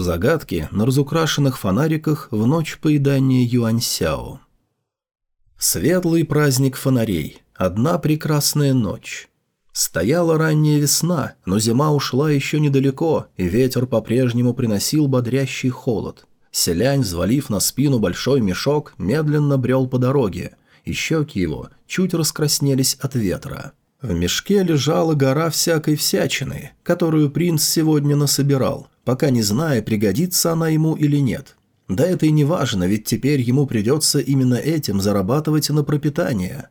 Загадки на разукрашенных фонариках в ночь поедания юаньсяо. Светлый праздник фонарей. Одна прекрасная ночь. Стояла ранняя весна, но зима ушла еще недалеко, и ветер по-прежнему приносил бодрящий холод. Селянь, взвалив на спину большой мешок, медленно брел по дороге, и щеки его чуть раскраснелись от ветра. В мешке лежала гора всякой всячины, которую принц сегодня насобирал, пока не зная, пригодится она ему или нет. Да это и не важно, ведь теперь ему придется именно этим зарабатывать на пропитание.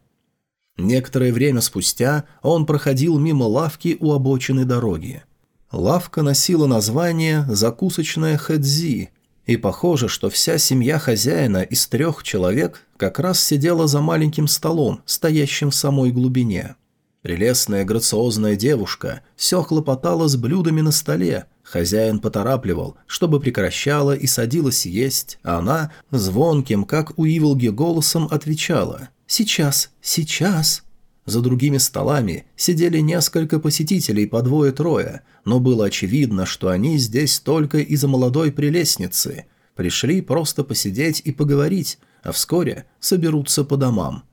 Некоторое время спустя он проходил мимо лавки у обочины дороги. Лавка носила название «Закусочная Хэдзи», и похоже, что вся семья хозяина из трех человек как раз сидела за маленьким столом, стоящим в самой глубине. Прелестная грациозная девушка все хлопотала с блюдами на столе, хозяин поторапливал, чтобы прекращала и садилась есть, а она звонким, как у Иволги, голосом отвечала «Сейчас, сейчас». За другими столами сидели несколько посетителей по двое-трое, но было очевидно, что они здесь только из-за молодой прелестницы. Пришли просто посидеть и поговорить, а вскоре соберутся по домам.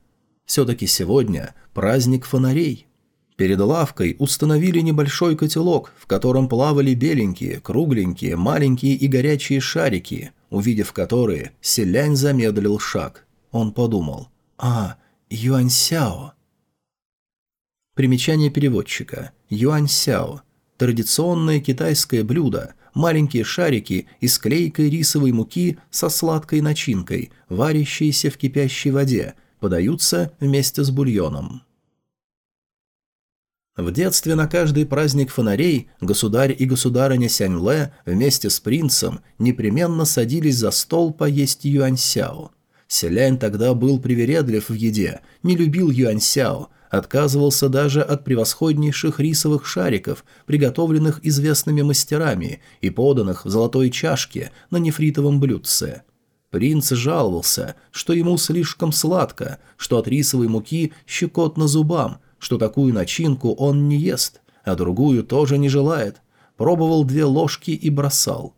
Все-таки сегодня праздник фонарей. Перед лавкой установили небольшой котелок, в котором плавали беленькие, кругленькие, маленькие и горячие шарики, увидев которые, селянь замедлил шаг. Он подумал «А, юаньсяо». Примечание переводчика. Юаньсяо. Традиционное китайское блюдо, маленькие шарики из клейкой рисовой муки со сладкой начинкой, варящиеся в кипящей воде – подаются вместе с бульоном. В детстве на каждый праздник фонарей государь и государыня Сяньле вместе с принцем непременно садились за стол поесть юаньсяо. Селянь тогда был привередлив в еде, не любил юаньсяо, отказывался даже от превосходнейших рисовых шариков, приготовленных известными мастерами и поданных в золотой чашке на нефритовом блюдце – Принц жаловался, что ему слишком сладко, что от рисовой муки щекотно зубам, что такую начинку он не ест, а другую тоже не желает. Пробовал две ложки и бросал.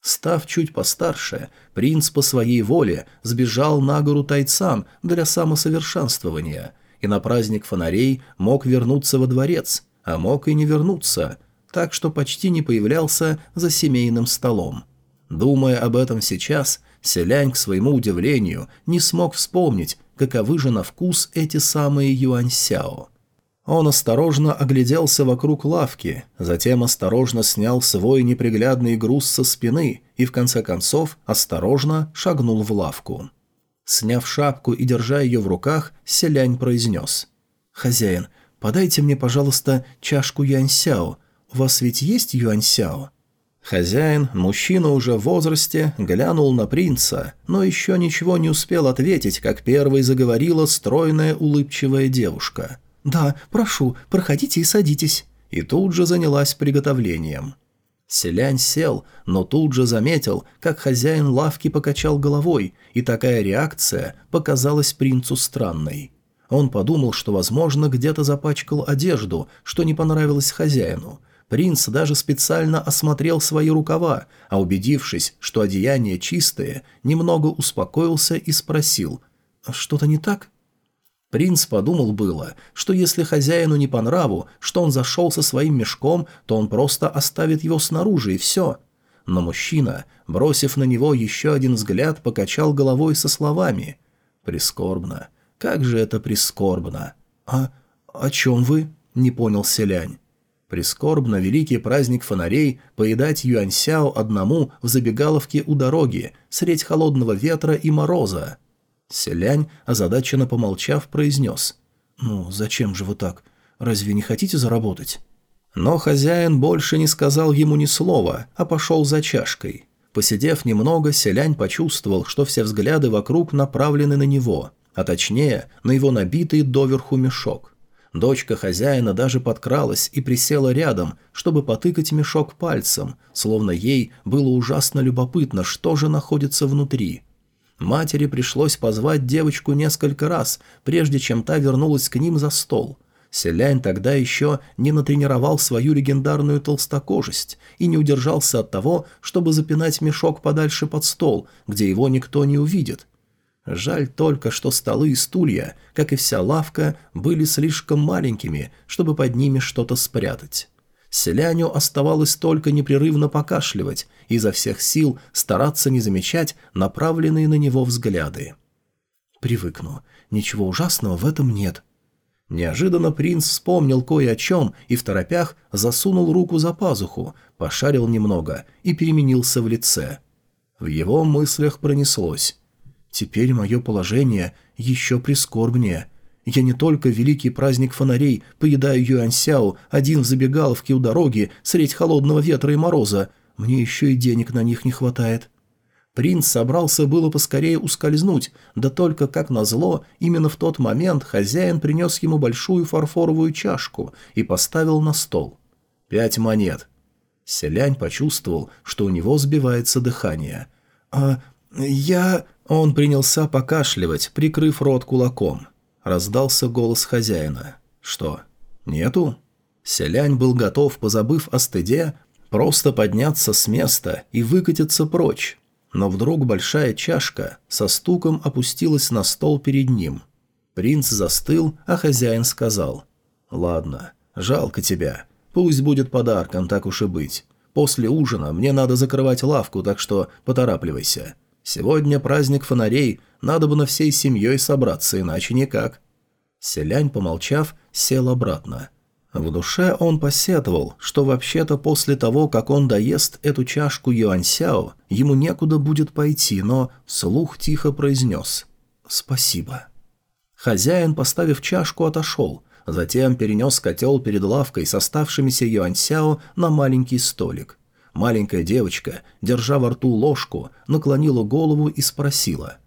Став чуть постарше, принц по своей воле сбежал на гору Тайцан для самосовершенствования и на праздник фонарей мог вернуться во дворец, а мог и не вернуться, так что почти не появлялся за семейным столом. Думая об этом сейчас, Селянь, к своему удивлению, не смог вспомнить, каковы же на вкус эти самые юаньсяо. Он осторожно огляделся вокруг лавки, затем осторожно снял свой неприглядный груз со спины и, в конце концов, осторожно шагнул в лавку. Сняв шапку и держа ее в руках, селянь произнес. «Хозяин, подайте мне, пожалуйста, чашку юаньсяо. У вас ведь есть юаньсяо?» Хозяин, мужчина уже в возрасте, глянул на принца, но еще ничего не успел ответить, как первой заговорила стройная улыбчивая девушка. «Да, прошу, проходите и садитесь». И тут же занялась приготовлением. Селянь сел, но тут же заметил, как хозяин лавки покачал головой, и такая реакция показалась принцу странной. Он подумал, что, возможно, где-то запачкал одежду, что не понравилось хозяину – Принц даже специально осмотрел свои рукава, а убедившись, что одеяние чистое, немного успокоился и спросил «Что-то не так?» Принц подумал было, что если хозяину не по нраву, что он зашел со своим мешком, то он просто оставит его снаружи и все. Но мужчина, бросив на него еще один взгляд, покачал головой со словами «Прискорбно. Как же это прискорбно!» «А о чем вы?» — не понял селянь. Прискорбно великий праздник фонарей поедать юаньсяо одному в забегаловке у дороги, средь холодного ветра и мороза. Селянь, озадаченно помолчав, произнес. «Ну, зачем же вы так? Разве не хотите заработать?» Но хозяин больше не сказал ему ни слова, а пошел за чашкой. Посидев немного, селянь почувствовал, что все взгляды вокруг направлены на него, а точнее, на его набитый доверху мешок. Дочка хозяина даже подкралась и присела рядом, чтобы потыкать мешок пальцем, словно ей было ужасно любопытно, что же находится внутри. Матери пришлось позвать девочку несколько раз, прежде чем та вернулась к ним за стол. Селянь тогда еще не натренировал свою легендарную толстокожесть и не удержался от того, чтобы запинать мешок подальше под стол, где его никто не увидит. Жаль только, что столы и стулья, как и вся лавка, были слишком маленькими, чтобы под ними что-то спрятать. Селяню оставалось только непрерывно покашливать и изо всех сил стараться не замечать направленные на него взгляды. «Привыкну. Ничего ужасного в этом нет», Неожиданно принц вспомнил кое о чем и в торопях засунул руку за пазуху, пошарил немного и переменился в лице. В его мыслях пронеслось. «Теперь мое положение еще прискорбнее. Я не только великий праздник фонарей поедаю юаньсяо один в забегаловке у дороги средь холодного ветра и мороза, мне еще и денег на них не хватает». Принц собрался было поскорее ускользнуть, да только, как назло, именно в тот момент хозяин принес ему большую фарфоровую чашку и поставил на стол. Пять монет. Селянь почувствовал, что у него сбивается дыхание. «А я...» Он принялся покашливать, прикрыв рот кулаком. Раздался голос хозяина. «Что? Нету?» Селянь был готов, позабыв о стыде, просто подняться с места и выкатиться прочь, но вдруг большая чашка со стуком опустилась на стол перед ним. Принц застыл, а хозяин сказал. «Ладно, жалко тебя. Пусть будет подарком, так уж и быть. После ужина мне надо закрывать лавку, так что поторапливайся. Сегодня праздник фонарей, надо бы на всей семьей собраться, иначе никак». Селянь, помолчав, сел обратно. В душе он посетовал, что вообще-то после того, как он доест эту чашку юаньсяо, ему некуда будет пойти, но слух тихо произнес «Спасибо». Хозяин, поставив чашку, отошел, затем перенес котел перед лавкой с оставшимися юаньсяо на маленький столик. Маленькая девочка, держа во рту ложку, наклонила голову и спросила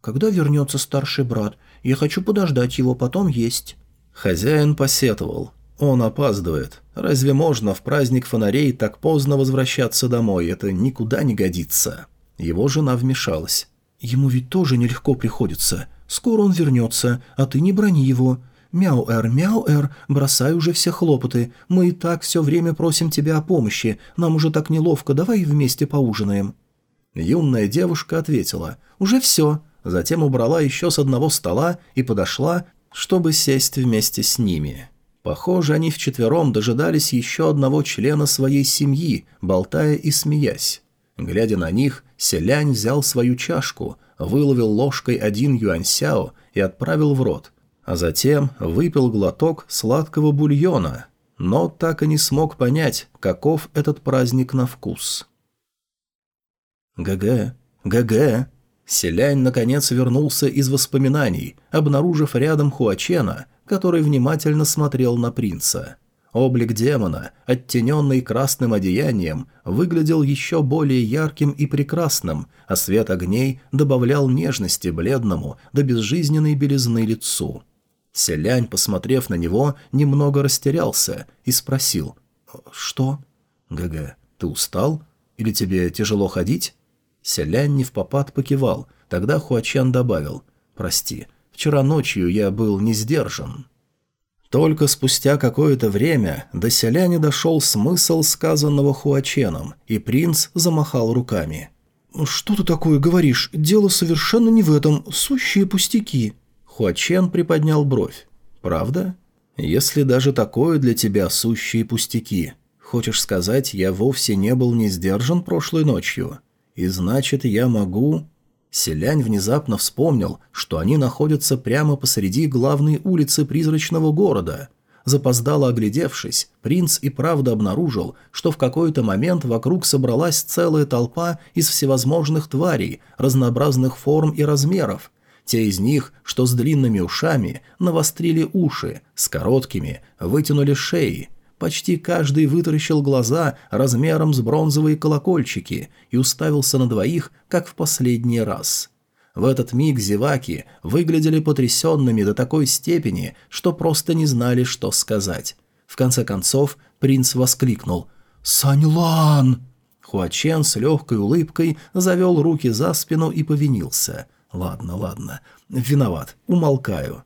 «Когда вернется старший брат? Я хочу подождать его, потом есть». Хозяин посетовал – он опаздывает. Разве можно в праздник фонарей так поздно возвращаться домой? Это никуда не годится. Его жена вмешалась. Ему ведь тоже нелегко приходится. Скоро он вернется, а ты не брони его. Мяу-эр, мяу-эр, бросай уже все хлопоты. Мы и так все время просим тебя о помощи. Нам уже так неловко, давай вместе поужинаем. Юная девушка ответила. Уже все. Затем убрала еще с одного стола и подошла, чтобы сесть вместе с ними. Похоже, они вчетвером дожидались еще одного члена своей семьи, болтая и смеясь. Глядя на них, селянь взял свою чашку, выловил ложкой один юаньсяо и отправил в рот, а затем выпил глоток сладкого бульона, но так и не смог понять, каков этот праздник на вкус. ГГ, ГГ. Селянь наконец вернулся из воспоминаний, обнаружив рядом Хуачена – который внимательно смотрел на принца. Облик демона, оттененный красным одеянием, выглядел еще более ярким и прекрасным, а свет огней добавлял нежности бледному до безжизненной белизны лицу. Селянь, посмотрев на него, немного растерялся и спросил «Что?» «ГГ, ты устал? Или тебе тяжело ходить?» Селянь не в попад покивал, тогда Хуачан добавил «Прости, Вчера ночью я был не сдержан». Только спустя какое-то время до селяне дошел смысл сказанного Хуаченом, и принц замахал руками. «Что ты такое говоришь? Дело совершенно не в этом. Сущие пустяки». Хуачен приподнял бровь. «Правда? Если даже такое для тебя сущие пустяки. Хочешь сказать, я вовсе не был не сдержан прошлой ночью? И значит, я могу...» Селянь внезапно вспомнил, что они находятся прямо посреди главной улицы призрачного города. Запоздало оглядевшись, принц и правда обнаружил, что в какой-то момент вокруг собралась целая толпа из всевозможных тварей, разнообразных форм и размеров. Те из них, что с длинными ушами, навострили уши, с короткими, вытянули шеи – Почти каждый вытаращил глаза размером с бронзовые колокольчики и уставился на двоих, как в последний раз. В этот миг зеваки выглядели потрясенными до такой степени, что просто не знали, что сказать. В конце концов принц воскликнул «Саньлан!». Хуачен с легкой улыбкой завел руки за спину и повинился. «Ладно, ладно. Виноват. Умолкаю».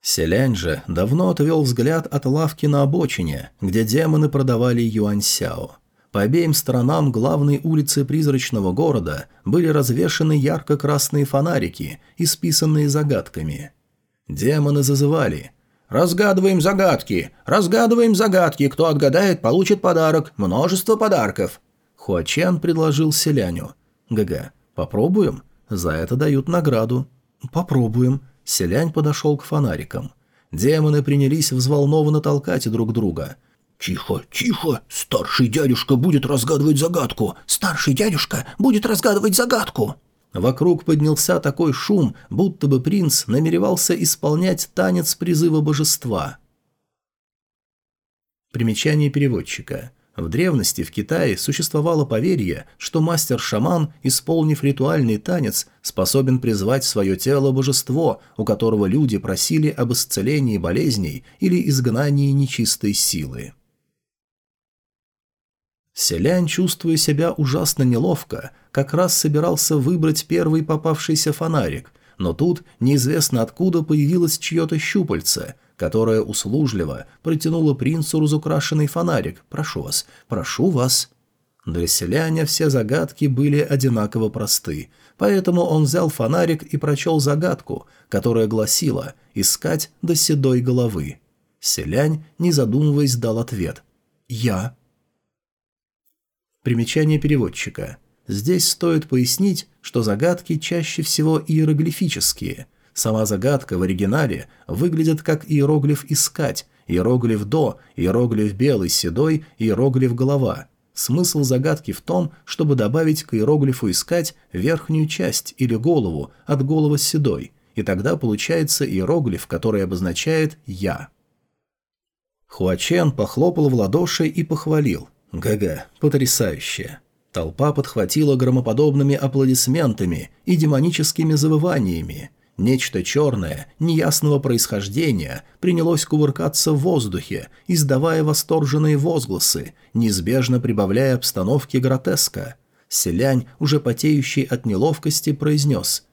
Селянь же давно отвел взгляд от лавки на обочине, где демоны продавали юаньсяо. По обеим сторонам главной улицы призрачного города были развешаны ярко-красные фонарики, исписанные загадками. Демоны зазывали «Разгадываем загадки! Разгадываем загадки! Кто отгадает, получит подарок! Множество подарков!» Хуачен предложил селяню. «ГГ, попробуем? За это дают награду». «Попробуем». Селянь подошел к фонарикам. Демоны принялись взволнованно толкать друг друга – «Тихо, тихо! Старший дядюшка будет разгадывать загадку! Старший дядюшка будет разгадывать загадку!» Вокруг поднялся такой шум, будто бы принц намеревался исполнять танец призыва божества. Примечание переводчика. В древности в Китае существовало поверье, что мастер-шаман, исполнив ритуальный танец, способен призвать в свое тело божество, у которого люди просили об исцелении болезней или изгнании нечистой силы. Селянь, чувствуя себя ужасно неловко, как раз собирался выбрать первый попавшийся фонарик, но тут неизвестно откуда появилось чье-то щупальце, которое услужливо протянуло принцу разукрашенный фонарик. «Прошу вас, прошу вас». Для селяня все загадки были одинаково просты, поэтому он взял фонарик и прочел загадку, которая гласила «Искать до седой головы». Селянь, не задумываясь, дал ответ «Я». Примечание переводчика. Здесь стоит пояснить, что загадки чаще всего иероглифические. Сама загадка в оригинале выглядит как иероглиф «искать», иероглиф «до», иероглиф «белый», «седой», иероглиф «голова». Смысл загадки в том, чтобы добавить к иероглифу «искать» верхнюю часть или голову от голова седой, и тогда получается иероглиф, который обозначает «я». Хуачен похлопал в ладоши и похвалил – ГГ, потрясающе. Толпа подхватила громоподобными аплодисментами и демоническими завываниями. Нечто черное, неясного происхождения, принялось кувыркаться в воздухе, издавая восторженные возгласы, неизбежно прибавляя обстановке гротеска. Селянь, уже потеющий от неловкости, произнес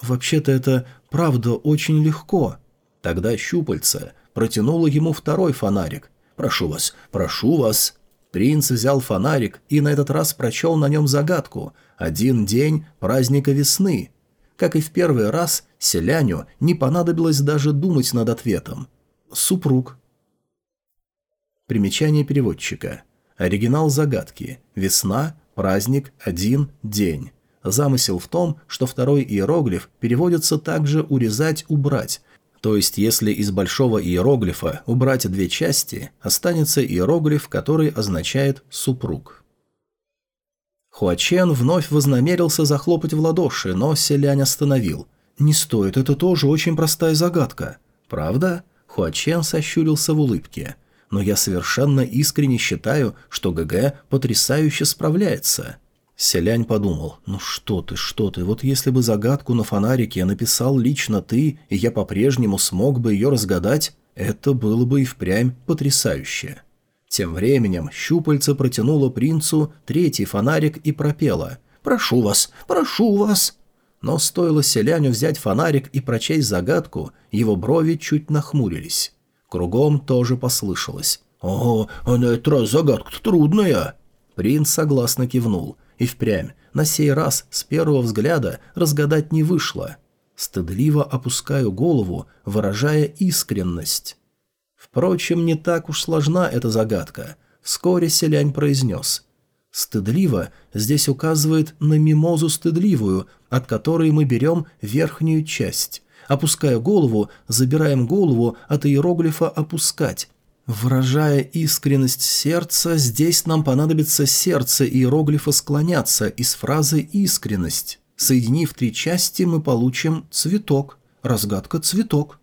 «Вообще-то это правда очень легко». Тогда щупальце протянуло ему второй фонарик. «Прошу вас, прошу вас». Принц взял фонарик и на этот раз прочел на нем загадку «Один день праздника весны». Как и в первый раз, селяню не понадобилось даже думать над ответом. «Супруг». Примечание переводчика. Оригинал загадки. Весна, праздник, один день. Замысел в том, что второй иероглиф переводится также «урезать», «убрать», то есть, если из большого иероглифа убрать две части, останется иероглиф, который означает «супруг». Хуачен вновь вознамерился захлопать в ладоши, но селянь остановил. «Не стоит, это тоже очень простая загадка». «Правда?» Хуачен сощурился в улыбке. «Но я совершенно искренне считаю, что ГГ потрясающе справляется». Селянь подумал, ну что ты, что ты, вот если бы загадку на фонарике написал лично ты, и я по-прежнему смог бы ее разгадать, это было бы и впрямь потрясающе. Тем временем щупальце протянуло принцу третий фонарик и пропело «Прошу вас, прошу вас!» Но стоило селяню взять фонарик и прочесть загадку, его брови чуть нахмурились. Кругом тоже послышалось «Ого, а на этот раз загадка трудная!» Принц согласно кивнул – и впрямь, на сей раз с первого взгляда разгадать не вышло. Стыдливо опускаю голову, выражая искренность. Впрочем, не так уж сложна эта загадка. Вскоре селянь произнес. «Стыдливо» здесь указывает на мимозу стыдливую, от которой мы берем верхнюю часть. Опуская голову, забираем голову от иероглифа «опускать», Выражая искренность сердца, здесь нам понадобится сердце иероглифа «склоняться» из фразы «искренность». Соединив три части, мы получим «цветок». Разгадка «цветок».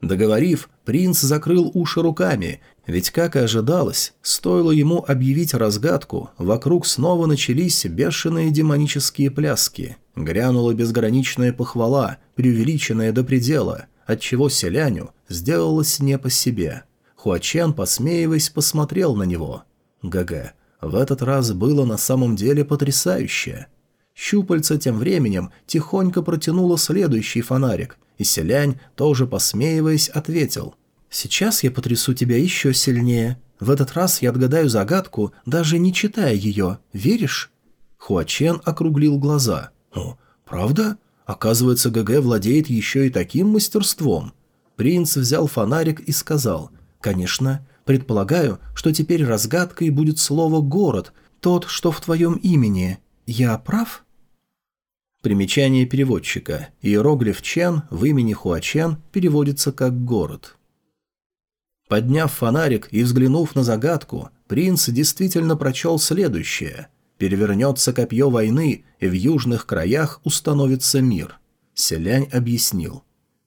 Договорив, принц закрыл уши руками, ведь, как и ожидалось, стоило ему объявить разгадку, вокруг снова начались бешеные демонические пляски. Грянула безграничная похвала, преувеличенная до предела, отчего селяню сделалось не по себе – Хуачен, посмеиваясь, посмотрел на него. ГГ. В этот раз было на самом деле потрясающе. Щупальца тем временем тихонько протянуло следующий фонарик, И Селянь, тоже посмеиваясь, ответил. «Сейчас я потрясу тебя еще сильнее. В этот раз я отгадаю загадку, даже не читая ее. Веришь?» Хуачен округлил глаза. «О, правда? Оказывается, ГГ владеет еще и таким мастерством». Принц взял фонарик и сказал. «Конечно. Предполагаю, что теперь разгадкой будет слово «город», тот, что в твоем имени. Я прав?» Примечание переводчика. Иероглиф «Чен» в имени Хуачен переводится как «город». Подняв фонарик и взглянув на загадку, принц действительно прочел следующее. «Перевернется копье войны, и в южных краях установится мир». Селянь объяснил.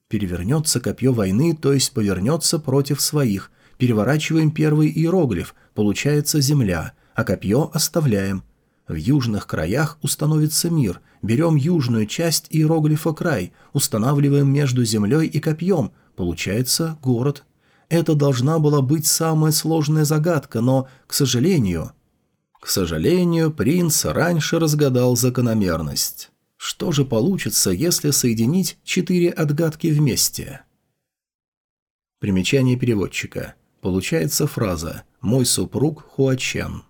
«Перевернется копье войны, то есть повернется против своих. Переворачиваем первый иероглиф, получается земля, а копье оставляем. В южных краях установится мир. Берем южную часть иероглифа край, устанавливаем между землей и копьем. Получается город. Это должна была быть самая сложная загадка, но, к сожалению... К сожалению, принц раньше разгадал закономерность. Что же получится, если соединить четыре отгадки вместе? Примечание переводчика. Получается фраза «Мой супруг Хуачен».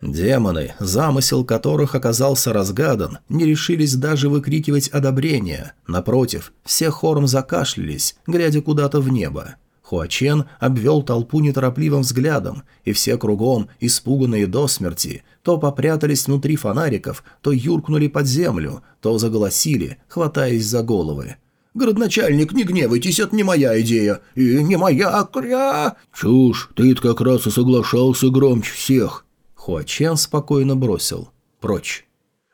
Демоны, замысел которых оказался разгадан, не решились даже выкрикивать одобрение. Напротив, все хором закашлялись, глядя куда-то в небо. Хуачен обвел толпу неторопливым взглядом, и все кругом, испуганные до смерти, то попрятались внутри фонариков, то юркнули под землю, то заголосили, хватаясь за головы. «Городначальник, не гневайтесь, это не моя идея, и не моя кря...» «Чушь, ты как раз и соглашался громче всех», Хуачен спокойно бросил. Прочь.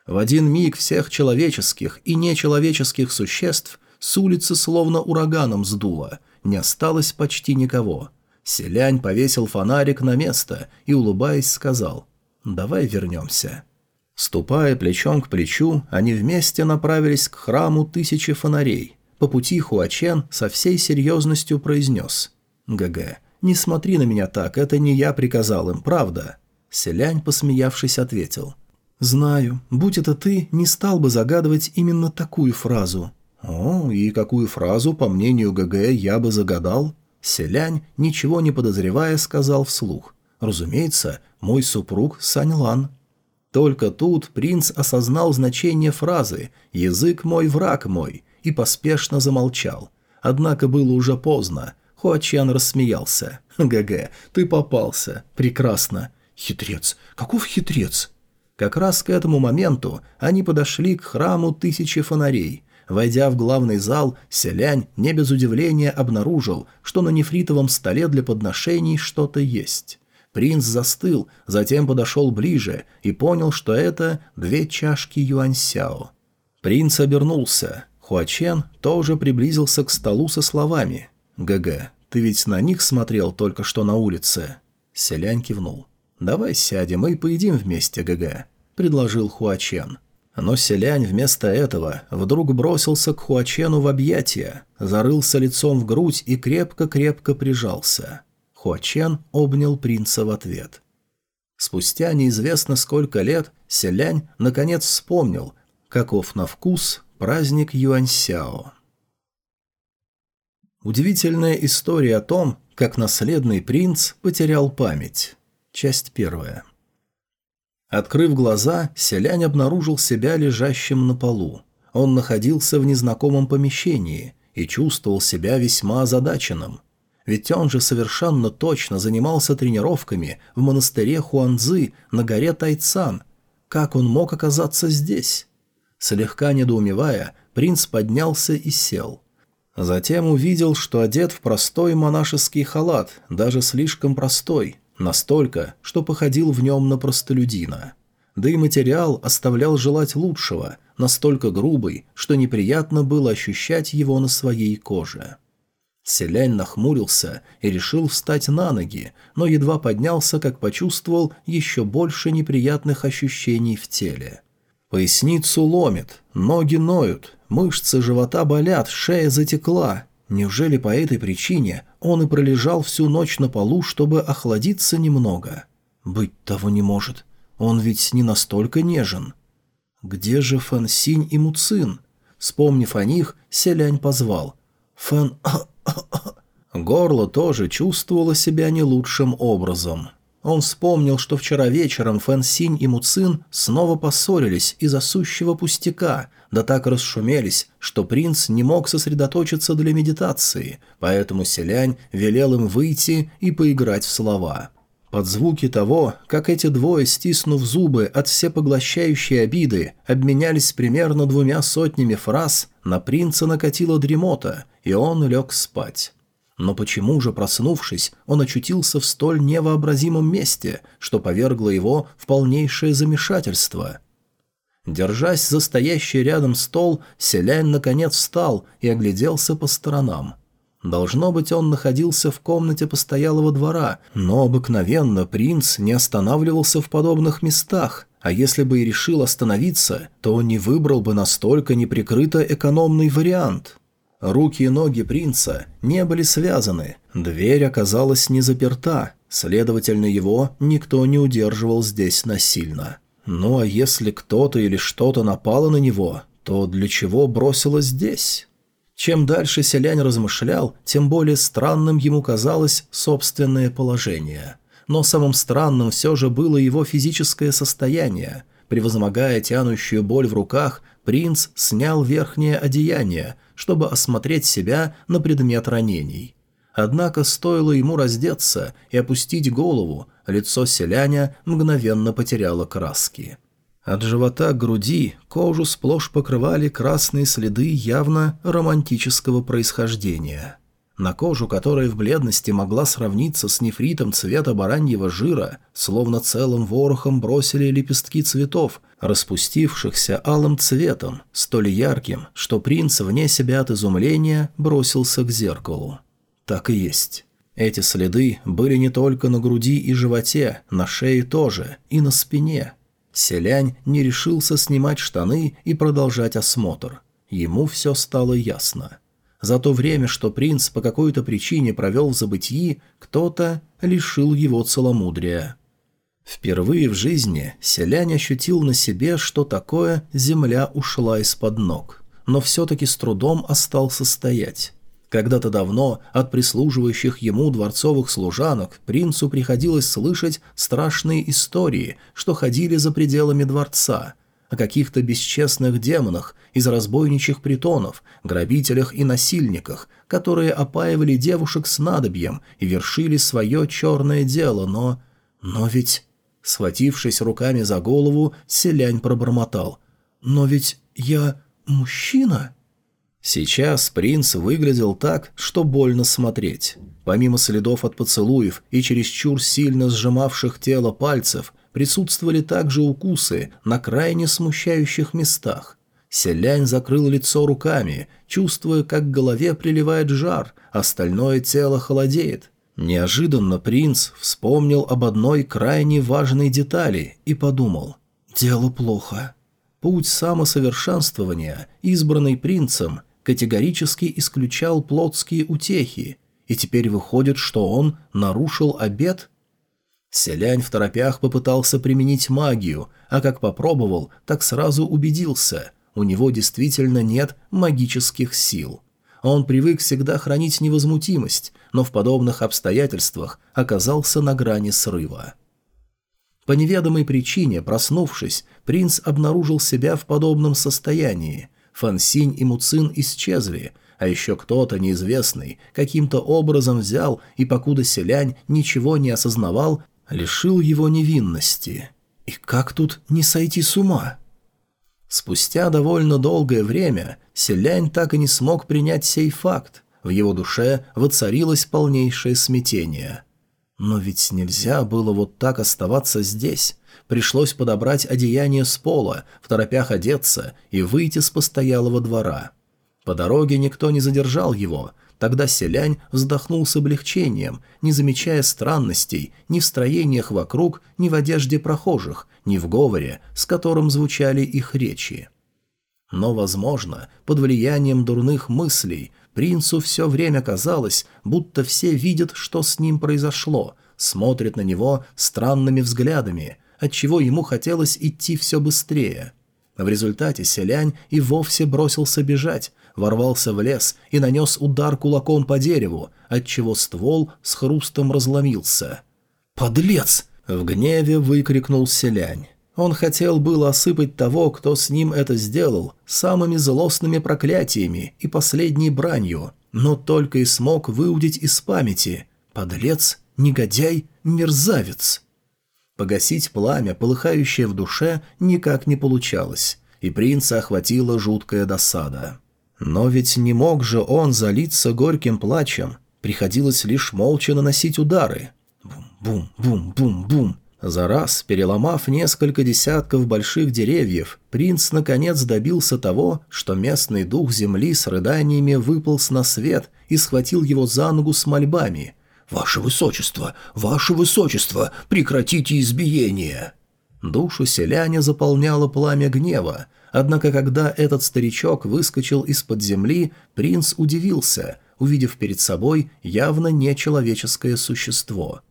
В один миг всех человеческих и нечеловеческих существ с улицы словно ураганом сдуло, не осталось почти никого. Селянь повесил фонарик на место и, улыбаясь, сказал «Давай вернемся». Ступая плечом к плечу, они вместе направились к храму тысячи фонарей. По пути Хуачен со всей серьезностью произнес «ГГ, не смотри на меня так, это не я приказал им, правда?» Селянь, посмеявшись, ответил. «Знаю. Будь это ты, не стал бы загадывать именно такую фразу». «О, и какую фразу, по мнению ГГ, я бы загадал?» Селянь, ничего не подозревая, сказал вслух. «Разумеется, мой супруг Саньлан». Только тут принц осознал значение фразы «язык мой, враг мой» и поспешно замолчал. Однако было уже поздно. Хуачьян рассмеялся. «ГГ, ты попался. Прекрасно. Хитрец! Каков хитрец? Как раз к этому моменту они подошли к храму тысячи фонарей. Войдя в главный зал, селянь не без удивления обнаружил, что на нефритовом столе для подношений что-то есть. Принц застыл, затем подошел ближе и понял, что это две чашки юаньсяо. Принц обернулся. Хуачен тоже приблизился к столу со словами. «ГГ, ты ведь на них смотрел только что на улице?» Селянь кивнул. «Давай сядем и поедим вместе, ГГ», — предложил Хуачен. Но Селянь вместо этого вдруг бросился к Хуачену в объятия, зарылся лицом в грудь и крепко-крепко прижался. Хуачен обнял принца в ответ. Спустя неизвестно сколько лет Селянь наконец вспомнил, каков на вкус праздник Юаньсяо. Удивительная история о том, как наследный принц потерял память. Часть первая. Открыв глаза, селянь обнаружил себя лежащим на полу. Он находился в незнакомом помещении и чувствовал себя весьма озадаченным. Ведь он же совершенно точно занимался тренировками в монастыре Хуанзы на горе Тайцан. Как он мог оказаться здесь? Слегка недоумевая, принц поднялся и сел. Затем увидел, что одет в простой монашеский халат, даже слишком простой – Настолько, что походил в нем на простолюдина. Да и материал оставлял желать лучшего, настолько грубый, что неприятно было ощущать его на своей коже. Селянь нахмурился и решил встать на ноги, но едва поднялся, как почувствовал еще больше неприятных ощущений в теле. Поясницу ломит, ноги ноют, мышцы живота болят, шея затекла. Неужели по этой причине он и пролежал всю ночь на полу, чтобы охладиться немного? Быть того не может. Он ведь не настолько нежен. Где же Фансинь и Муцин? Вспомнив о них, Селянь позвал. «Фэн...» Горло тоже чувствовало себя не лучшим образом. Он вспомнил, что вчера вечером Фэн Синь и Муцин снова поссорились из-за сущего пустяка, да так расшумелись, что принц не мог сосредоточиться для медитации, поэтому селянь велел им выйти и поиграть в слова. Под звуки того, как эти двое, стиснув зубы от всепоглощающей обиды, обменялись примерно двумя сотнями фраз, на принца накатила дремота, и он лег спать. Но почему же, проснувшись, он очутился в столь невообразимом месте, что повергло его в полнейшее замешательство? Держась за стоящий рядом стол, селянь наконец встал и огляделся по сторонам. Должно быть, он находился в комнате постоялого двора, но обыкновенно принц не останавливался в подобных местах, а если бы и решил остановиться, то не выбрал бы настолько неприкрыто экономный вариант – Руки и ноги принца не были связаны, дверь оказалась не заперта, следовательно, его никто не удерживал здесь насильно. Ну а если кто-то или что-то напало на него, то для чего бросилось здесь? Чем дальше селянь размышлял, тем более странным ему казалось собственное положение. Но самым странным все же было его физическое состояние. Превозмогая тянущую боль в руках, принц снял верхнее одеяние, чтобы осмотреть себя на предмет ранений. Однако стоило ему раздеться и опустить голову, лицо селяня мгновенно потеряло краски. От живота к груди кожу сплошь покрывали красные следы явно романтического происхождения. На кожу, которая в бледности могла сравниться с нефритом цвета бараньего жира, словно целым ворохом бросили лепестки цветов, распустившихся алым цветом, столь ярким, что принц вне себя от изумления бросился к зеркалу. Так и есть. Эти следы были не только на груди и животе, на шее тоже, и на спине. Селянь не решился снимать штаны и продолжать осмотр. Ему все стало ясно. За то время, что принц по какой-то причине провел в забытии, кто-то лишил его целомудрия. Впервые в жизни селянь ощутил на себе, что такое земля ушла из-под ног, но все-таки с трудом остался стоять. Когда-то давно от прислуживающих ему дворцовых служанок принцу приходилось слышать страшные истории, что ходили за пределами дворца, о каких-то бесчестных демонах из разбойничьих притонов, грабителях и насильниках, которые опаивали девушек с надобьем и вершили свое черное дело, но... Но ведь... Схватившись руками за голову, селянь пробормотал. «Но ведь я мужчина?» Сейчас принц выглядел так, что больно смотреть. Помимо следов от поцелуев и чересчур сильно сжимавших тело пальцев, присутствовали также укусы на крайне смущающих местах. Селянь закрыл лицо руками, чувствуя, как к голове приливает жар, остальное тело холодеет. Неожиданно принц вспомнил об одной крайне важной детали и подумал «Дело плохо». Путь самосовершенствования, избранный принцем, категорически исключал плотские утехи, и теперь выходит, что он нарушил обет? Селянь в торопях попытался применить магию, а как попробовал, так сразу убедился – у него действительно нет магических сил. Он привык всегда хранить невозмутимость, но в подобных обстоятельствах оказался на грани срыва. По неведомой причине, проснувшись, принц обнаружил себя в подобном состоянии. Фансинь и Муцин исчезли, а еще кто-то неизвестный каким-то образом взял и, покуда селянь ничего не осознавал, лишил его невинности. И как тут не сойти с ума? Спустя довольно долгое время Селянь так и не смог принять сей факт. В его душе воцарилось полнейшее смятение. Но ведь нельзя было вот так оставаться здесь. Пришлось подобрать одеяние с пола, в торопях одеться и выйти с постоялого двора. По дороге никто не задержал его – Тогда селянь вздохнул с облегчением, не замечая странностей ни в строениях вокруг, ни в одежде прохожих, ни в говоре, с которым звучали их речи. Но, возможно, под влиянием дурных мыслей принцу все время казалось, будто все видят, что с ним произошло, смотрят на него странными взглядами, отчего ему хотелось идти все быстрее. В результате селянь и вовсе бросился бежать, ворвался в лес и нанес удар кулаком по дереву, отчего ствол с хрустом разломился. «Подлец!» — в гневе выкрикнул селянь. Он хотел было осыпать того, кто с ним это сделал, самыми злостными проклятиями и последней бранью, но только и смог выудить из памяти «подлец», «негодяй», «мерзавец». Погасить пламя, полыхающее в душе, никак не получалось, и принца охватила жуткая досада. Но ведь не мог же он залиться горьким плачем, приходилось лишь молча наносить удары. Бум-бум-бум-бум-бум. За раз, переломав несколько десятков больших деревьев, принц наконец добился того, что местный дух земли с рыданиями выполз на свет и схватил его за ногу с мольбами. «Ваше высочество! Ваше высочество! Прекратите избиение!» Душу селяня заполняло пламя гнева, однако когда этот старичок выскочил из-под земли, принц удивился, увидев перед собой явно нечеловеческое существо.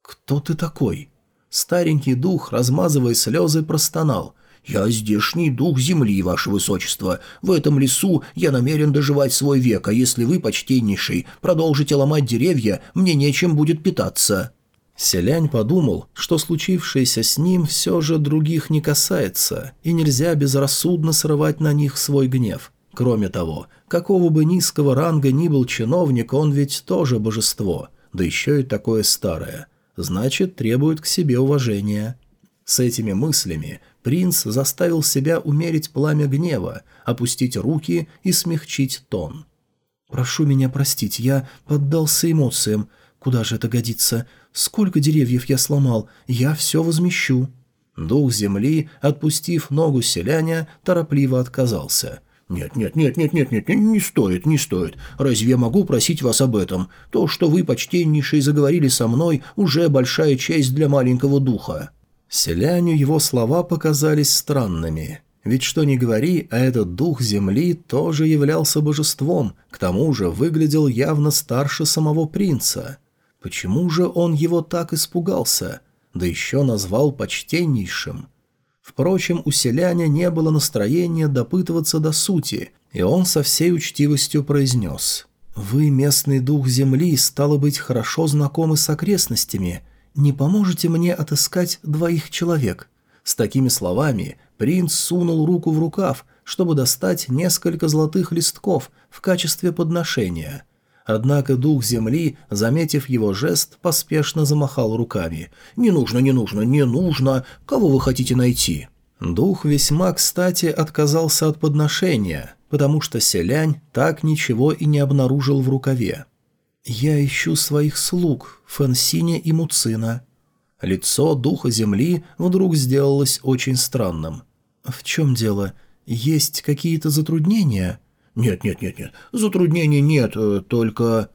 «Кто ты такой?» Старенький дух, размазывая слезы, простонал. «Я здешний дух земли, ваше высочество. В этом лесу я намерен доживать свой век, а если вы, почтеннейший, продолжите ломать деревья, мне нечем будет питаться». Селянь подумал, что случившееся с ним все же других не касается, и нельзя безрассудно срывать на них свой гнев. Кроме того, какого бы низкого ранга ни был чиновник, он ведь тоже божество, да еще и такое старое. Значит, требует к себе уважения. С этими мыслями принц заставил себя умерить пламя гнева, опустить руки и смягчить тон. «Прошу меня простить, я поддался эмоциям. Куда же это годится? Сколько деревьев я сломал? Я все возмещу». Дух земли, отпустив ногу селяня, торопливо отказался. «Нет, нет, нет, нет, нет, нет, не стоит, не стоит. Разве я могу просить вас об этом? То, что вы, почтеннейший, заговорили со мной, уже большая честь для маленького духа». Селяню его слова показались странными. Ведь что ни говори, а этот дух земли тоже являлся божеством, к тому же выглядел явно старше самого принца. Почему же он его так испугался? Да еще назвал почтеннейшим. Впрочем, у селяня не было настроения допытываться до сути, и он со всей учтивостью произнес. «Вы, местный дух земли, стало быть, хорошо знакомы с окрестностями. Не поможете мне отыскать двоих человек?» С такими словами принц сунул руку в рукав, чтобы достать несколько золотых листков в качестве подношения – Однако дух земли, заметив его жест, поспешно замахал руками. «Не нужно, не нужно, не нужно! Кого вы хотите найти?» Дух весьма кстати отказался от подношения, потому что селянь так ничего и не обнаружил в рукаве. «Я ищу своих слуг, Фансиня и Муцина». Лицо духа земли вдруг сделалось очень странным. «В чем дело? Есть какие-то затруднения?» «Нет, нет, нет, нет, затруднений нет, э, только...»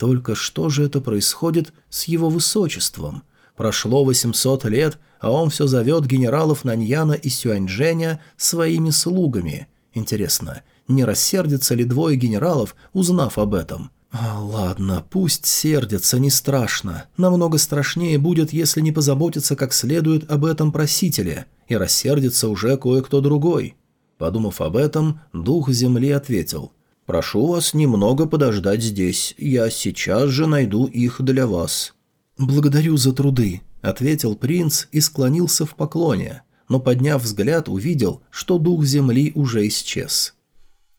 Только что же это происходит с его высочеством? Прошло 800 лет, а он все зовет генералов Наньяна и Сюаньчжэня своими слугами. Интересно, не рассердятся ли двое генералов, узнав об этом? А, ладно, пусть сердятся, не страшно. Намного страшнее будет, если не позаботиться как следует об этом просителе, и рассердится уже кое-кто другой. Подумав об этом, дух земли ответил. «Прошу вас немного подождать здесь. Я сейчас же найду их для вас». «Благодарю за труды», — ответил принц и склонился в поклоне, но, подняв взгляд, увидел, что дух земли уже исчез.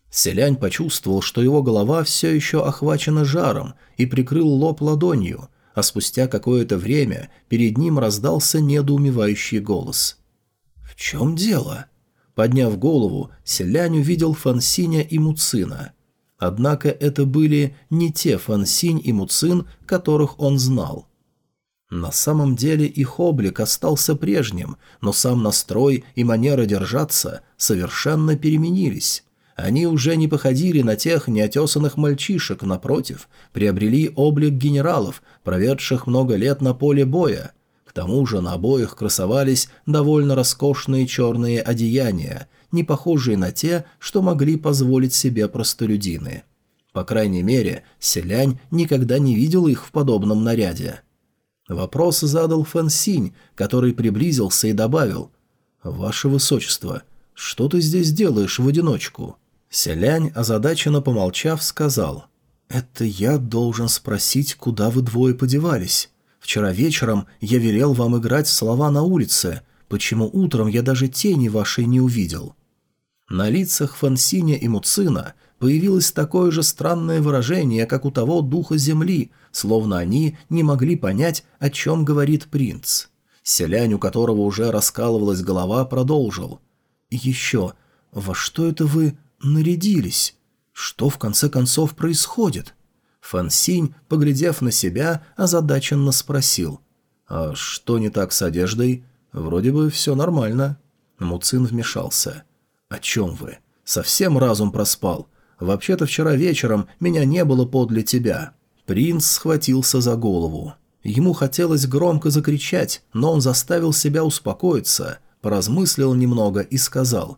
Селянь почувствовал, что его голова все еще охвачена жаром, и прикрыл лоб ладонью, а спустя какое-то время перед ним раздался недоумевающий голос. «В чем дело?» Подняв голову, селянь увидел Фансиня и Муцина. Однако это были не те Фансинь и Муцин, которых он знал. На самом деле их облик остался прежним, но сам настрой и манера держаться совершенно переменились. Они уже не походили на тех неотесанных мальчишек, напротив, приобрели облик генералов, проведших много лет на поле боя – к тому же на обоих красовались довольно роскошные черные одеяния, не похожие на те, что могли позволить себе простолюдины. По крайней мере, селянь никогда не видел их в подобном наряде. Вопрос задал Фэн Синь, который приблизился и добавил «Ваше Высочество, что ты здесь делаешь в одиночку?» Селянь, озадаченно помолчав, сказал. «Это я должен спросить, куда вы двое подевались. Вчера вечером я велел вам играть слова на улице. Почему утром я даже тени вашей не увидел?» На лицах Фансиня и Муцина появилось такое же странное выражение, как у того духа земли, словно они не могли понять, о чем говорит принц. Селянь, у которого уже раскалывалась голова, продолжил. «Еще, во что это вы нарядились? Что в конце концов происходит?» Фансинь, поглядев на себя, озадаченно спросил. «А что не так с одеждой? Вроде бы все нормально». Муцин вмешался. «О чем вы? Совсем разум проспал. Вообще-то вчера вечером меня не было подле тебя». Принц схватился за голову. Ему хотелось громко закричать, но он заставил себя успокоиться, поразмыслил немного и сказал.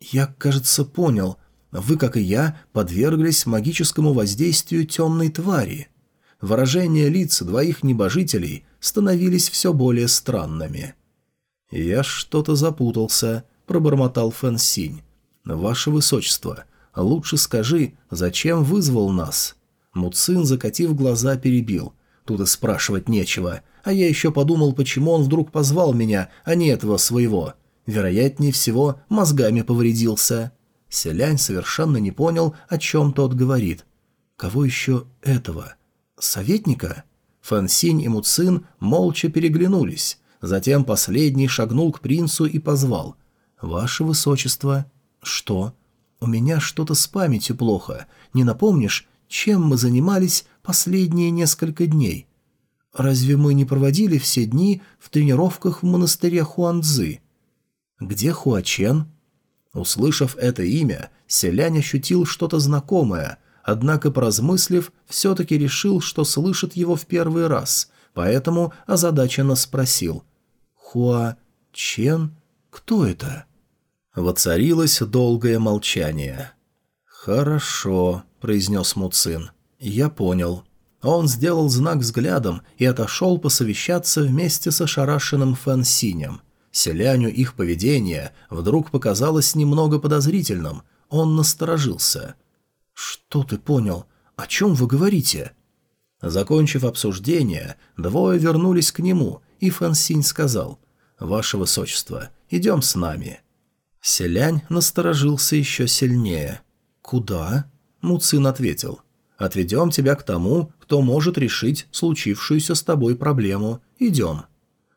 «Я, кажется, понял. Вы, как и я, подверглись магическому воздействию темной твари». Выражения лиц двоих небожителей становились все более странными. «Я что-то запутался», — пробормотал Фэн Синь. «Ваше Высочество, лучше скажи, зачем вызвал нас?» Муцин, закатив глаза, перебил. «Тут и спрашивать нечего. А я еще подумал, почему он вдруг позвал меня, а не этого своего. Вероятнее всего, мозгами повредился». Селянь совершенно не понял, о чем тот говорит. «Кого еще этого? Советника?» Фансинь и Муцин молча переглянулись. Затем последний шагнул к принцу и позвал. «Ваше высочество». «Что?» «У меня что-то с памятью плохо. Не напомнишь, чем мы занимались последние несколько дней? Разве мы не проводили все дни в тренировках в монастыре Хуанцзы?» «Где Хуачен?» Услышав это имя, селянь ощутил что-то знакомое, однако, поразмыслив, все-таки решил, что слышит его в первый раз, поэтому озадаченно спросил – Хуа Чен? Кто это?» Воцарилось долгое молчание. «Хорошо», — произнес Муцин. «Я понял». Он сделал знак взглядом и отошел посовещаться вместе с ошарашенным Фансинем. Селяню их поведение вдруг показалось немного подозрительным. Он насторожился. «Что ты понял? О чем вы говорите?» Закончив обсуждение, двое вернулись к нему, и Фансинь сказал «Ваше Высочество, идем с нами». Селянь насторожился еще сильнее. «Куда?» Муцин ответил. «Отведем тебя к тому, кто может решить случившуюся с тобой проблему. Идем».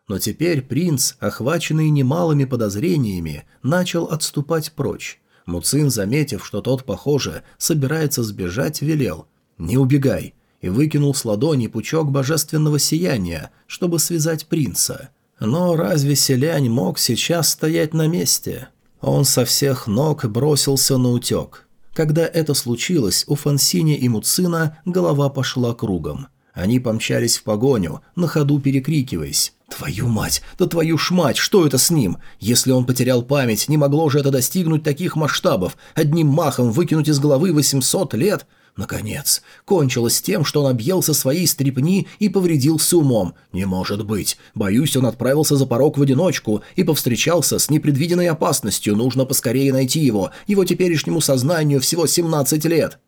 Но теперь принц, охваченный немалыми подозрениями, начал отступать прочь. Муцин, заметив, что тот, похоже, собирается сбежать, велел «Не убегай!» и выкинул с ладони пучок божественного сияния, чтобы связать принца. Но разве селянь мог сейчас стоять на месте? Он со всех ног бросился на утек. Когда это случилось, у Фансини и Муцина голова пошла кругом. Они помчались в погоню, на ходу перекрикиваясь. «Твою мать! Да твою ж мать! Что это с ним? Если он потерял память, не могло же это достигнуть таких масштабов, одним махом выкинуть из головы 800 лет? Наконец, кончилось тем, что он объелся своей стрепни и повредился умом. Не может быть. Боюсь, он отправился за порог в одиночку и повстречался с непредвиденной опасностью. Нужно поскорее найти его. Его теперешнему сознанию всего 17 лет.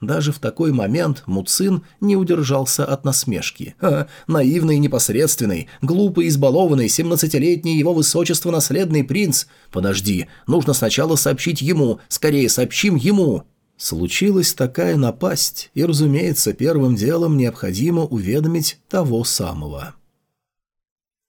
Даже в такой момент Муцин не удержался от насмешки. А, наивный непосредственный, глупый избалованный, семнадцатилетний его высочество наследный принц. Подожди, нужно сначала сообщить ему, скорее сообщим ему. Случилась такая напасть, и, разумеется, первым делом необходимо уведомить того самого.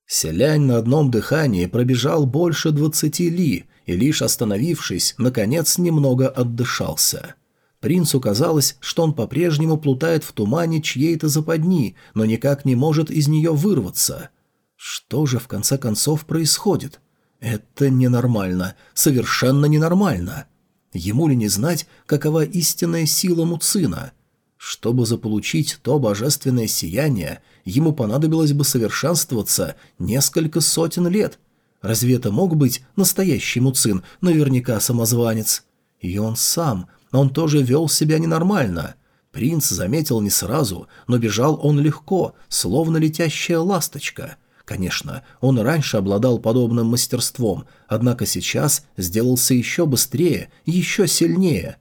Селянь на одном дыхании пробежал больше двадцати ли, и лишь остановившись, наконец немного отдышался. Принцу казалось, что он по-прежнему плутает в тумане чьей-то западни, но никак не может из нее вырваться. Что же в конце концов происходит? Это ненормально, совершенно ненормально. Ему ли не знать, какова истинная сила Муцина? Чтобы заполучить то божественное сияние, ему понадобилось бы совершенствоваться несколько сотен лет. Разве это мог быть настоящий Муцин, наверняка самозванец? И он сам, он тоже вел себя ненормально. Принц заметил не сразу, но бежал он легко, словно летящая ласточка. Конечно, он раньше обладал подобным мастерством, однако сейчас сделался еще быстрее, еще сильнее.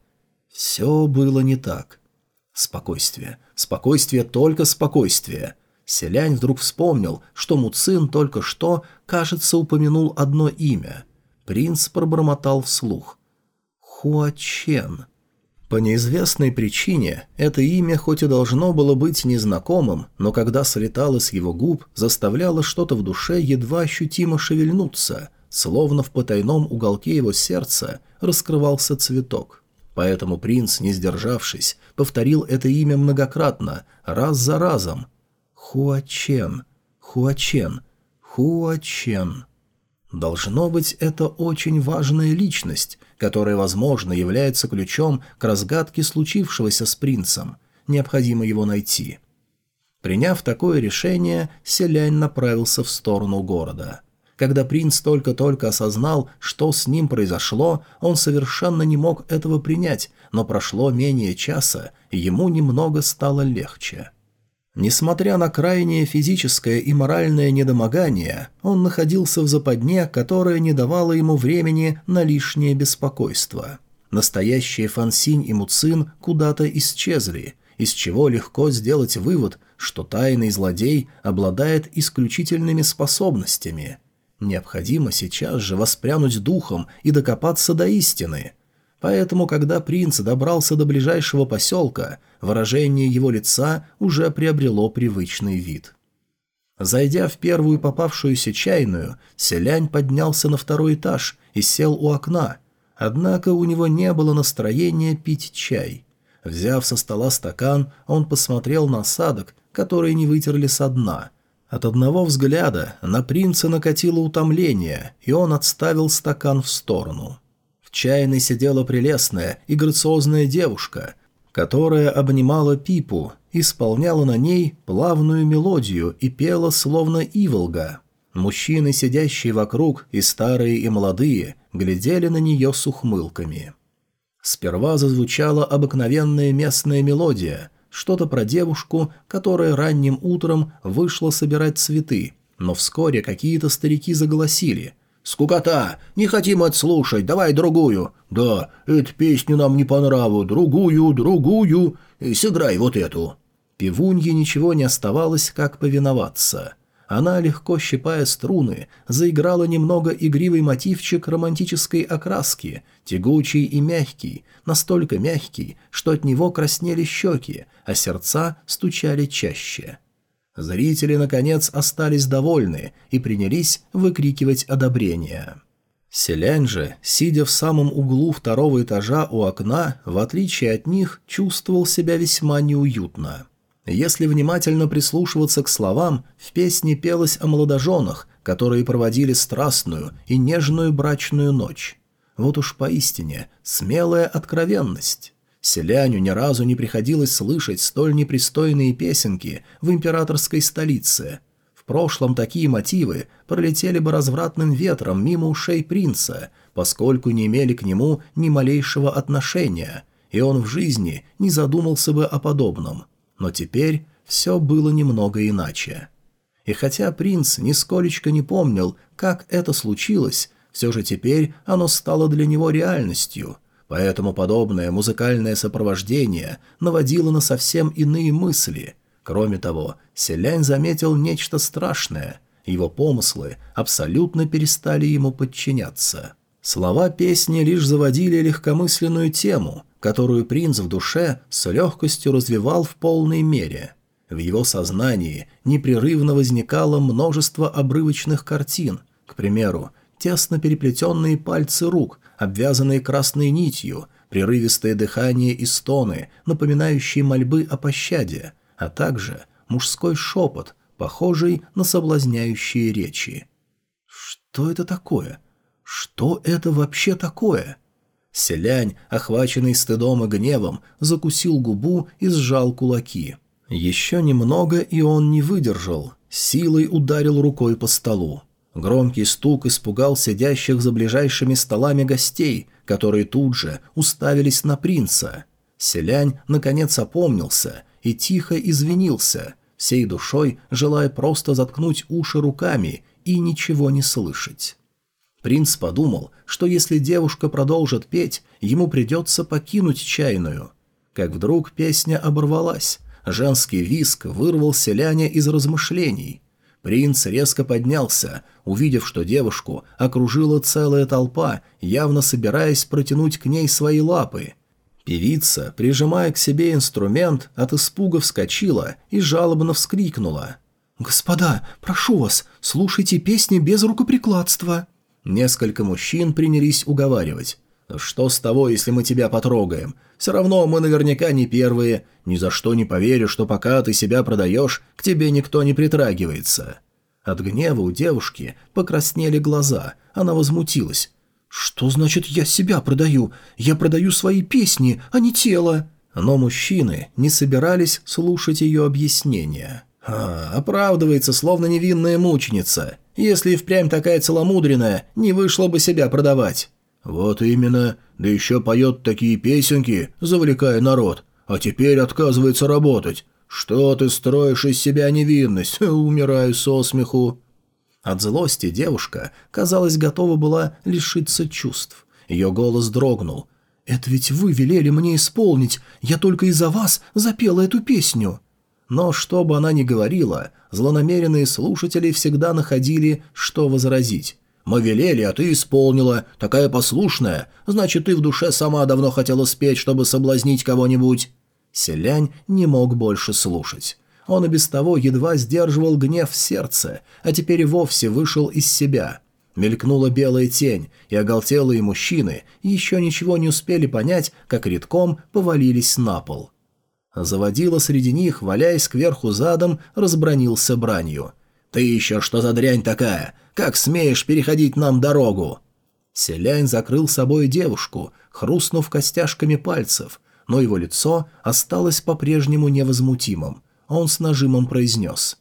Все было не так. Спокойствие. Спокойствие, только спокойствие. Селянь вдруг вспомнил, что Муцин только что, кажется, упомянул одно имя. Принц пробормотал вслух. Хуачен. По неизвестной причине это имя хоть и должно было быть незнакомым, но когда слетало с его губ, заставляло что-то в душе едва ощутимо шевельнуться, словно в потайном уголке его сердца раскрывался цветок. Поэтому принц, не сдержавшись, повторил это имя многократно, раз за разом. «Хуачен, Хуачен, Хуачен». Должно быть, это очень важная личность, которая, возможно, является ключом к разгадке случившегося с принцем. Необходимо его найти. Приняв такое решение, Селянь направился в сторону города. Когда принц только-только осознал, что с ним произошло, он совершенно не мог этого принять, но прошло менее часа, и ему немного стало легче. Несмотря на крайнее физическое и моральное недомогание, он находился в западне, которое не давало ему времени на лишнее беспокойство. Настоящие Фансинь и Муцин куда-то исчезли, из чего легко сделать вывод, что тайный злодей обладает исключительными способностями. Необходимо сейчас же воспрянуть духом и докопаться до истины – Поэтому, когда принц добрался до ближайшего поселка, выражение его лица уже приобрело привычный вид. Зайдя в первую попавшуюся чайную, селянь поднялся на второй этаж и сел у окна, однако у него не было настроения пить чай. Взяв со стола стакан, он посмотрел на осадок, который не вытерли со дна. От одного взгляда на принца накатило утомление, и он отставил стакан в сторону. В чайной сидела прелестная и грациозная девушка, которая обнимала пипу, исполняла на ней плавную мелодию и пела словно иволга. Мужчины, сидящие вокруг, и старые, и молодые, глядели на нее с ухмылками. Сперва зазвучала обыкновенная местная мелодия, что-то про девушку, которая ранним утром вышла собирать цветы, но вскоре какие-то старики заголосили – «Скукота! Не хотим отслушать, давай другую!» «Да, эту песню нам не по нраву, другую, другую! Сыграй вот эту!» Певунье ничего не оставалось, как повиноваться. Она, легко щипая струны, заиграла немного игривый мотивчик романтической окраски, тягучий и мягкий, настолько мягкий, что от него краснели щеки, а сердца стучали чаще. Зрители, наконец, остались довольны и принялись выкрикивать одобрение. Селянь же, сидя в самом углу второго этажа у окна, в отличие от них, чувствовал себя весьма неуютно. Если внимательно прислушиваться к словам, в песне пелось о молодоженах, которые проводили страстную и нежную брачную ночь. Вот уж поистине смелая откровенность. Селяню ни разу не приходилось слышать столь непристойные песенки в императорской столице. В прошлом такие мотивы пролетели бы развратным ветром мимо ушей принца, поскольку не имели к нему ни малейшего отношения, и он в жизни не задумался бы о подобном. Но теперь все было немного иначе. И хотя принц нисколечко не помнил, как это случилось, все же теперь оно стало для него реальностью – Поэтому подобное музыкальное сопровождение наводило на совсем иные мысли. Кроме того, Селянь заметил нечто страшное. Его помыслы абсолютно перестали ему подчиняться. Слова песни лишь заводили легкомысленную тему, которую принц в душе с легкостью развивал в полной мере. В его сознании непрерывно возникало множество обрывочных картин, к примеру, тесно переплетенные пальцы рук, обвязанные красной нитью, прерывистое дыхание и стоны, напоминающие мольбы о пощаде, а также мужской шепот, похожий на соблазняющие речи. Что это такое? Что это вообще такое? Селянь, охваченный стыдом и гневом, закусил губу и сжал кулаки. Еще немного, и он не выдержал, силой ударил рукой по столу. Громкий стук испугал сидящих за ближайшими столами гостей, которые тут же уставились на принца. Селянь, наконец, опомнился и тихо извинился. всей душой желая просто заткнуть уши руками и ничего не слышать. Принц подумал, что если девушка продолжит петь, ему придется покинуть чайную. Как вдруг песня оборвалась, женский виск вырвал селяне из размышлений. Принц резко поднялся, увидев, что девушку окружила целая толпа, явно собираясь протянуть к ней свои лапы. Певица, прижимая к себе инструмент, от испуга вскочила и жалобно вскрикнула. «Господа, прошу вас, слушайте песни без рукоприкладства!» Несколько мужчин принялись уговаривать. «Что с того, если мы тебя потрогаем? Все равно мы наверняка не первые. Ни за что не поверю, что пока ты себя продаешь, к тебе никто не притрагивается». От гнева у девушки покраснели глаза. Она возмутилась. «Что значит я себя продаю? Я продаю свои песни, а не тело». Но мужчины не собирались слушать ее объяснения. А, оправдывается, словно невинная мученица. Если и впрямь такая целомудренная, не вышло бы себя продавать. Вот именно, да еще поет такие песенки, завлекая народ, а теперь отказывается работать. Что ты строишь из себя невинность? Умираю со смеху. От злости девушка, казалось, готова была лишиться чувств. Ее голос дрогнул. «Это ведь вы велели мне исполнить, я только из-за вас запела эту песню». Но что бы она ни говорила, злонамеренные слушатели всегда находили, что возразить. «Мы велели, а ты исполнила, такая послушная, значит, ты в душе сама давно хотела спеть, чтобы соблазнить кого-нибудь». Селянь не мог больше слушать. Он и без того едва сдерживал гнев в сердце, а теперь и вовсе вышел из себя. Мелькнула белая тень, и оголтелые мужчины еще ничего не успели понять, как редком повалились на пол. Заводила среди них, валяясь кверху задом, разбронился бранью. «Ты еще что за дрянь такая? Как смеешь переходить нам дорогу?» Селянь закрыл собой девушку, хрустнув костяшками пальцев, но его лицо осталось по-прежнему невозмутимым. Он с нажимом произнес.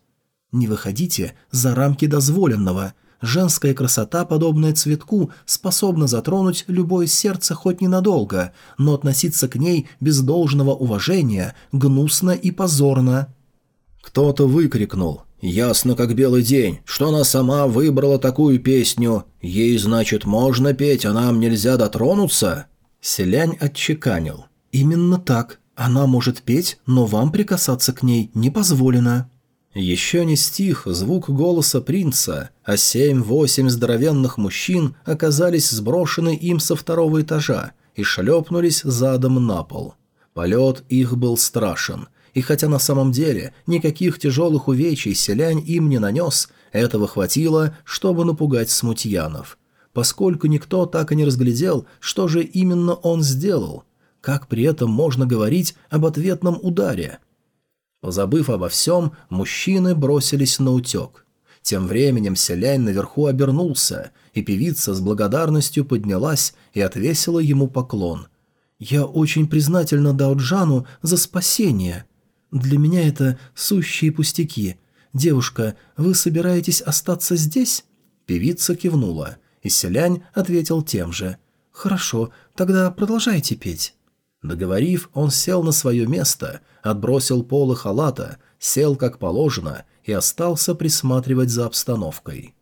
«Не выходите за рамки дозволенного. Женская красота, подобная цветку, способна затронуть любое сердце хоть ненадолго, но относиться к ней без должного уважения гнусно и позорно». Кто-то выкрикнул. «Ясно, как белый день, что она сама выбрала такую песню. Ей, значит, можно петь, а нам нельзя дотронуться?» Селянь отчеканил. «Именно так. Она может петь, но вам прикасаться к ней не позволено». Еще не стих звук голоса принца, а семь-восемь здоровенных мужчин оказались сброшены им со второго этажа и шлепнулись задом на пол. Полет их был страшен, и хотя на самом деле никаких тяжелых увечий селянь им не нанес, этого хватило, чтобы напугать смутьянов. Поскольку никто так и не разглядел, что же именно он сделал, как при этом можно говорить об ответном ударе – Позабыв обо всем, мужчины бросились на утек. Тем временем селянь наверху обернулся, и певица с благодарностью поднялась и отвесила ему поклон. «Я очень признательна Даоджану за спасение. Для меня это сущие пустяки. Девушка, вы собираетесь остаться здесь?» Певица кивнула, и селянь ответил тем же. «Хорошо, тогда продолжайте петь». Договорив, он сел на свое место, отбросил полы халата, сел как положено и остался присматривать за обстановкой.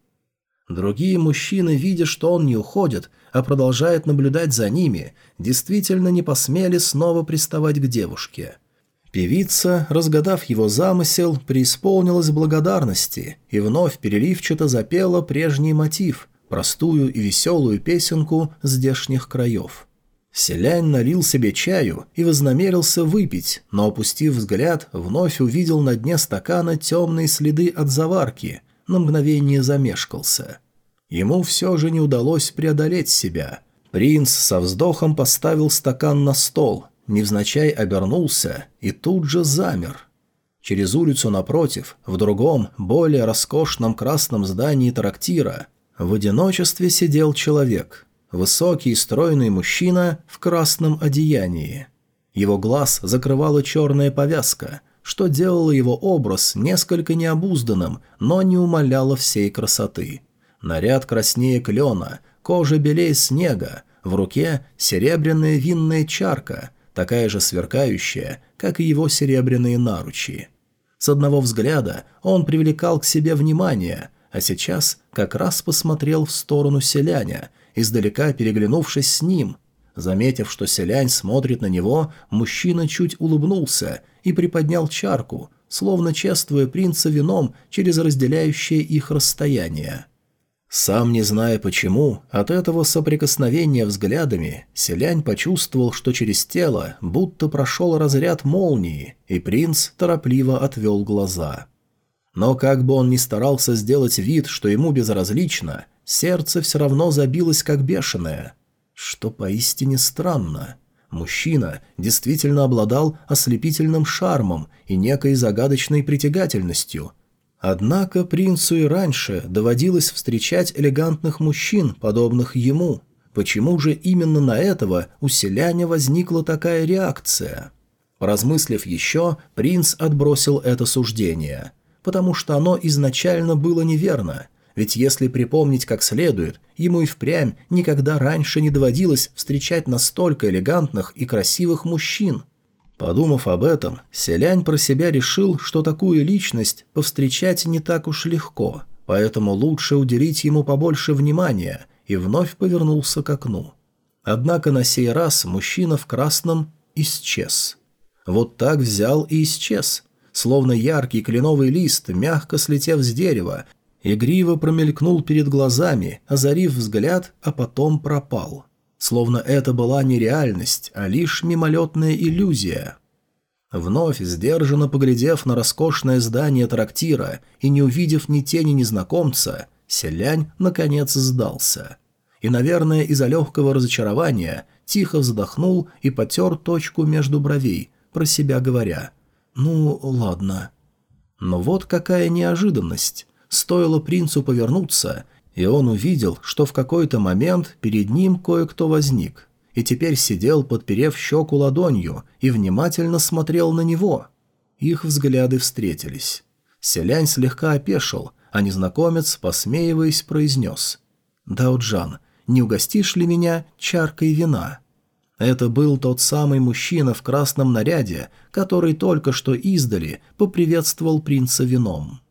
Другие мужчины, видя, что он не уходит, а продолжает наблюдать за ними, действительно не посмели снова приставать к девушке. Певица, разгадав его замысел, преисполнилась благодарности и вновь переливчато запела прежний мотив, простую и веселую песенку здешних краев. Селянь налил себе чаю и вознамерился выпить, но, опустив взгляд, вновь увидел на дне стакана темные следы от заварки, на мгновение замешкался. Ему все же не удалось преодолеть себя. Принц со вздохом поставил стакан на стол, невзначай обернулся и тут же замер. Через улицу напротив, в другом, более роскошном красном здании трактира, в одиночестве сидел человек – Высокий, стройный мужчина в красном одеянии. Его глаз закрывала черная повязка, что делало его образ несколько необузданным, но не умаляло всей красоты. Наряд краснее клена, кожа белее снега, в руке серебряная винная чарка, такая же сверкающая, как и его серебряные наручи. С одного взгляда он привлекал к себе внимание, а сейчас как раз посмотрел в сторону селяня, издалека переглянувшись с ним. Заметив, что селянь смотрит на него, мужчина чуть улыбнулся и приподнял чарку, словно чествуя принца вином через разделяющее их расстояние. Сам не зная почему, от этого соприкосновения взглядами Селянь почувствовал, что через тело будто прошел разряд молнии, и принц торопливо отвел глаза. Но как бы он ни старался сделать вид, что ему безразлично, сердце все равно забилось как бешеное. Что поистине странно. Мужчина действительно обладал ослепительным шармом и некой загадочной притягательностью – Однако принцу и раньше доводилось встречать элегантных мужчин, подобных ему. Почему же именно на этого у селяня возникла такая реакция? Поразмыслив еще, принц отбросил это суждение, потому что оно изначально было неверно, ведь если припомнить как следует, ему и впрямь никогда раньше не доводилось встречать настолько элегантных и красивых мужчин – Подумав об этом, Селянь про себя решил, что такую личность повстречать не так уж легко, поэтому лучше уделить ему побольше внимания, и вновь повернулся к окну. Однако на сей раз мужчина в красном исчез. Вот так взял и исчез, словно яркий кленовый лист, мягко слетев с дерева, игриво промелькнул перед глазами, озарив взгляд, а потом пропал словно это была не реальность, а лишь мимолетная иллюзия. Вновь, сдержанно поглядев на роскошное здание трактира и не увидев ни тени незнакомца, селянь, наконец, сдался. И, наверное, из-за легкого разочарования тихо вздохнул и потер точку между бровей, про себя говоря «Ну, ладно». Но вот какая неожиданность. Стоило принцу повернуться – и он увидел, что в какой-то момент перед ним кое-кто возник, и теперь сидел, подперев щеку ладонью, и внимательно смотрел на него. Их взгляды встретились. Селянь слегка опешил, а незнакомец, посмеиваясь, произнес «Даоджан, не угостишь ли меня чаркой вина?» Это был тот самый мужчина в красном наряде, который только что издали поприветствовал принца вином.